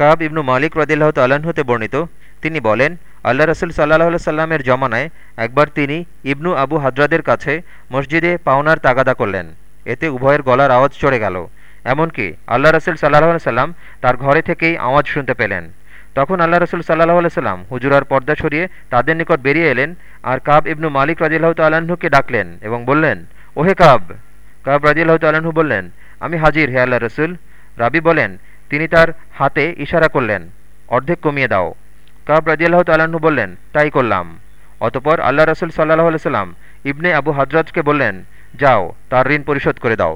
কাব ইবনু মালিক রদিল্লাহ তাল্লাহ্ন হতে বর্ণিত, তিনি বলেন, আল্লাহ রসুল সাল্লাহ সাল্লামের জমানায় একবার তিনি ইবনু আবু হাজরাদের কাছে মসজিদে পাওনার তাগাদা করলেন। এতে উভয়ের গলার আওয়াজ চড়ে গেল। এমনকি আল্লাহ রসুল সাল্লাহ সাল্লাম তার ঘরে থেকেই আওয়াজ শুনতে পেলেন। তখন আল্লাহ রসুল সাল্লাহ সাল্লাম হুজুরার পর্দা সরিয়ে তাদের নিকট বেরিয়ে এলেন আর কাব ইবনু মালিক রাজিল্লাহ তাল্লাহ্নকে ডাকলেন এবং বললেন, ওহে কাব। কাব রাজিল্লাহ তাল্লাহ্ন বললেন, আমি হাজির, হে আল্লাহ রসুল। রাবি বলেন তিনি তার হাতে ইশারা করলেন, অর্ধেক কমিয়ে দাও। কাব রাজিয়াল্লাহ তাল্লাহ্ন বললেন, তাই করলাম। অতপর আল্লাহ রসুল সাল্লাহ সাল্লাম ইবনে আবু হাজরাজকে বললেন, যাও, তার ঋণ পরিশোধ করে দাও।